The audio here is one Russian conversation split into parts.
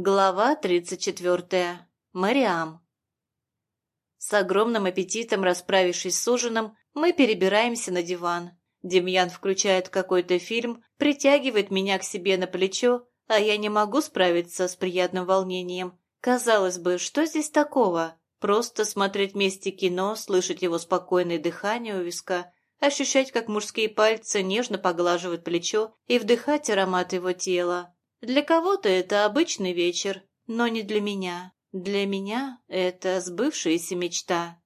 Глава 34. Мариам. С огромным аппетитом расправившись с ужином, мы перебираемся на диван. Демьян включает какой-то фильм, притягивает меня к себе на плечо, а я не могу справиться с приятным волнением. Казалось бы, что здесь такого? Просто смотреть вместе кино, слышать его спокойное дыхание у виска, ощущать, как мужские пальцы нежно поглаживают плечо и вдыхать аромат его тела. Для кого-то это обычный вечер, но не для меня. Для меня это сбывшаяся мечта.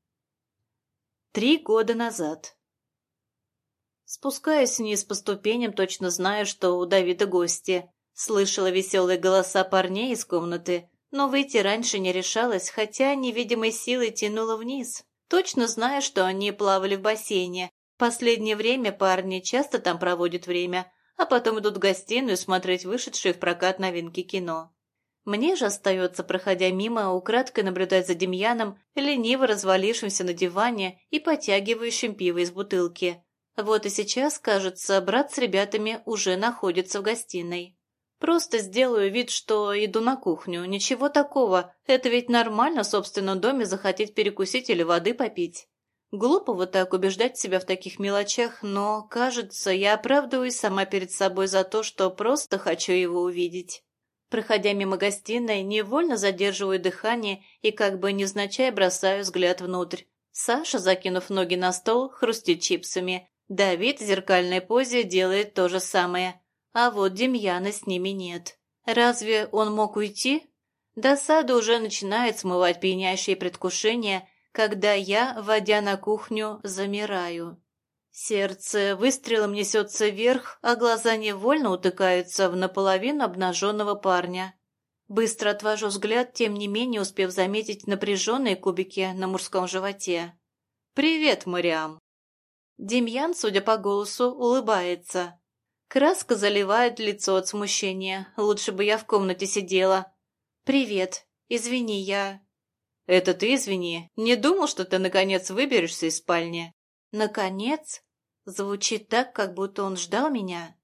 Три года назад. Спускаясь вниз по ступеням, точно знаю, что у Давида гости. Слышала веселые голоса парней из комнаты, но выйти раньше не решалась, хотя невидимой силой тянула вниз. Точно знаю, что они плавали в бассейне. Последнее время парни часто там проводят время, а потом идут в гостиную смотреть вышедшие в прокат новинки кино. Мне же остается, проходя мимо, украдкой наблюдать за Демьяном, лениво развалившимся на диване и потягивающим пиво из бутылки. Вот и сейчас, кажется, брат с ребятами уже находится в гостиной. Просто сделаю вид, что иду на кухню. Ничего такого. Это ведь нормально в собственном доме захотеть перекусить или воды попить. Глупо вот так убеждать себя в таких мелочах, но, кажется, я оправдываюсь сама перед собой за то, что просто хочу его увидеть. Проходя мимо гостиной, невольно задерживаю дыхание и как бы невзначай бросаю взгляд внутрь. Саша, закинув ноги на стол, хрустит чипсами. Давид в зеркальной позе делает то же самое. А вот Демьяна с ними нет. Разве он мог уйти? Досада уже начинает смывать пьянящие предвкушения, когда я, войдя на кухню, замираю. Сердце выстрелом несется вверх, а глаза невольно утыкаются в наполовину обнаженного парня. Быстро отвожу взгляд, тем не менее успев заметить напряженные кубики на мужском животе. «Привет, Мариам!» Демьян, судя по голосу, улыбается. Краска заливает лицо от смущения. Лучше бы я в комнате сидела. «Привет. Извини, я...» «Это ты извини. Не думал, что ты, наконец, выберешься из спальни». «Наконец?» Звучит так, как будто он ждал меня.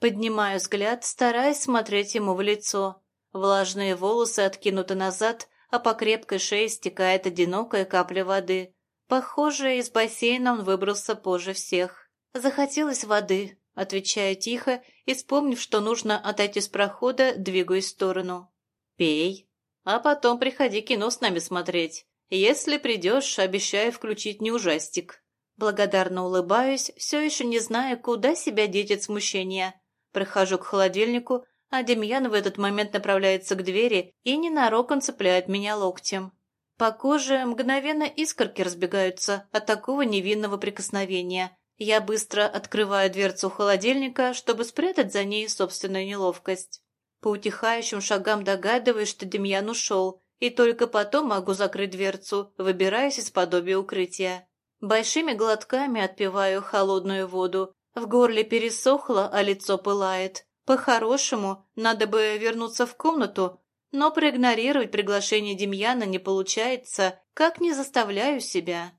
Поднимаю взгляд, стараясь смотреть ему в лицо. Влажные волосы откинуты назад, а по крепкой шее стекает одинокая капля воды. Похоже, из бассейна он выбрался позже всех. «Захотелось воды», — отвечаю тихо и, вспомнив, что нужно отойти с прохода, двигаюсь в сторону. «Пей», а потом приходи кино с нами смотреть. Если придешь, обещаю включить не ужастик». Благодарно улыбаюсь, все еще не зная, куда себя деть от смущения. Прохожу к холодильнику, а Демьян в этот момент направляется к двери и ненароком цепляет меня локтем. По коже мгновенно искорки разбегаются от такого невинного прикосновения. Я быстро открываю дверцу холодильника, чтобы спрятать за ней собственную неловкость. По утихающим шагам догадываюсь, что Демьян ушел, и только потом могу закрыть дверцу, выбираясь из подобия укрытия. Большими глотками отпиваю холодную воду. В горле пересохло, а лицо пылает. По-хорошему, надо бы вернуться в комнату, но проигнорировать приглашение Демьяна не получается, как не заставляю себя.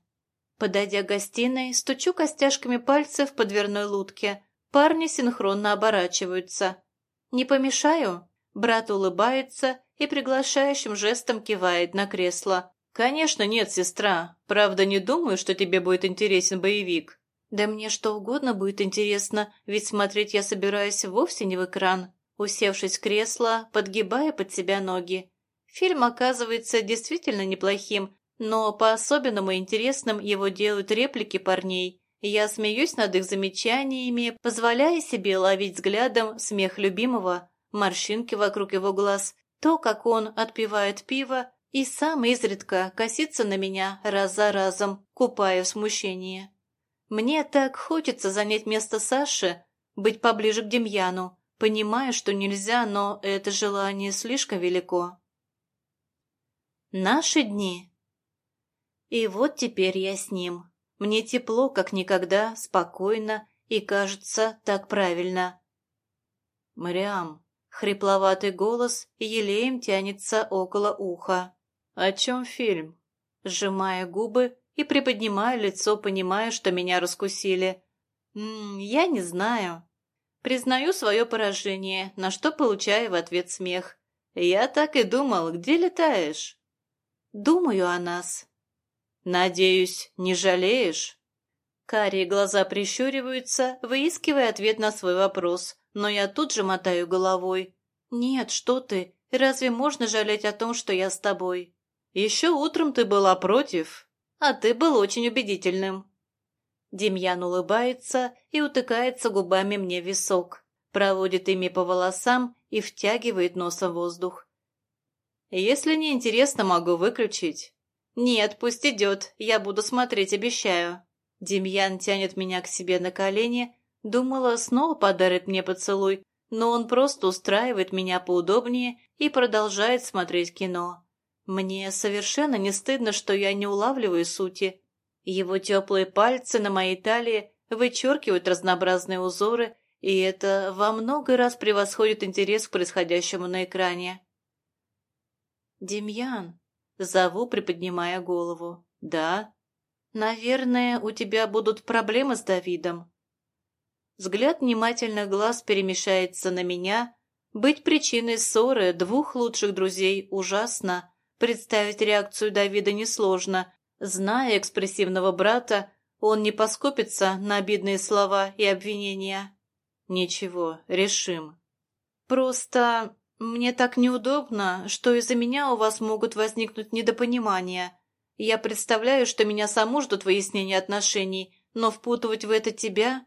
Подойдя к гостиной, стучу костяшками пальцев по дверной лутке. Парни синхронно оборачиваются. «Не помешаю?» Брат улыбается и приглашающим жестом кивает на кресло. «Конечно нет, сестра. Правда, не думаю, что тебе будет интересен боевик». «Да мне что угодно будет интересно, ведь смотреть я собираюсь вовсе не в экран». Усевшись в кресло, подгибая под себя ноги. Фильм оказывается действительно неплохим, но по-особенному интересным его делают реплики парней. Я смеюсь над их замечаниями, позволяя себе ловить взглядом смех любимого, морщинки вокруг его глаз, то, как он отпивает пиво и сам изредка косится на меня раз за разом, купая в смущении. Мне так хочется занять место Саши, быть поближе к Демьяну, понимая, что нельзя, но это желание слишком велико. Наши дни. И вот теперь я с ним. Мне тепло, как никогда, спокойно и, кажется, так правильно. «Мариам», — хрипловатый голос елеем тянется около уха. «О чем фильм?» Сжимая губы и приподнимая лицо, понимая, что меня раскусили. «М -м, «Я не знаю». Признаю свое поражение, на что получаю в ответ смех. Я так и думал, где летаешь? Думаю о нас. Надеюсь, не жалеешь? Карие глаза прищуриваются, выискивая ответ на свой вопрос, но я тут же мотаю головой. Нет, что ты, разве можно жалеть о том, что я с тобой? Еще утром ты была против, а ты был очень убедительным. Демьян улыбается и утыкается губами мне в висок, проводит ими по волосам и втягивает носом воздух. Если не интересно, могу выключить. Нет, пусть идет, я буду смотреть, обещаю. Демьян тянет меня к себе на колени, думала, снова подарит мне поцелуй, но он просто устраивает меня поудобнее и продолжает смотреть кино. Мне совершенно не стыдно, что я не улавливаю сути. Его теплые пальцы на моей талии вычеркивают разнообразные узоры, и это во много раз превосходит интерес к происходящему на экране. «Демьян», — зову, приподнимая голову. «Да?» «Наверное, у тебя будут проблемы с Давидом». Взгляд внимательных глаз перемешается на меня. Быть причиной ссоры двух лучших друзей ужасно. Представить реакцию Давида несложно. Зная экспрессивного брата, он не поскупится на обидные слова и обвинения. Ничего, решим. Просто мне так неудобно, что из-за меня у вас могут возникнуть недопонимания. Я представляю, что меня саму ждут выяснения отношений, но впутывать в это тебя...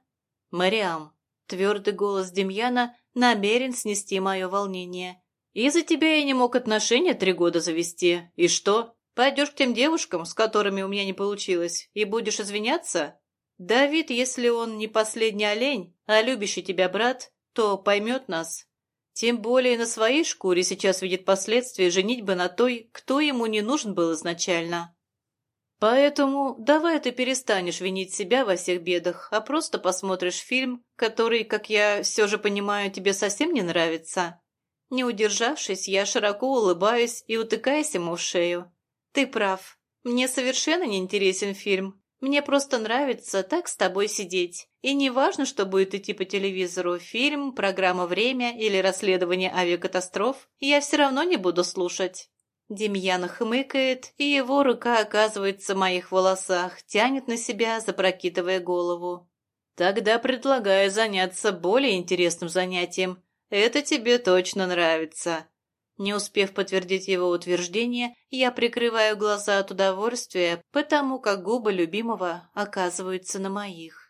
Мариам, твердый голос Демьяна намерен снести мое волнение. Из-за тебя я не мог отношения три года завести. И что? Пойдешь к тем девушкам, с которыми у меня не получилось, и будешь извиняться? Давид, если он не последний олень, а любящий тебя брат, то поймет нас. Тем более на своей шкуре сейчас видит последствия женитьбы на той, кто ему не нужен был изначально. Поэтому давай ты перестанешь винить себя во всех бедах, а просто посмотришь фильм, который, как я все же понимаю, тебе совсем не нравится. Не удержавшись, я широко улыбаюсь и утыкаюсь ему в шею. «Ты прав. Мне совершенно не интересен фильм. Мне просто нравится так с тобой сидеть. И не важно, что будет идти по телевизору, фильм, программа «Время» или расследование авиакатастроф, я все равно не буду слушать». Демьян хмыкает, и его рука оказывается в моих волосах, тянет на себя, запрокидывая голову. «Тогда предлагаю заняться более интересным занятием. Это тебе точно нравится». Не успев подтвердить его утверждение, я прикрываю глаза от удовольствия, потому как губы любимого оказываются на моих.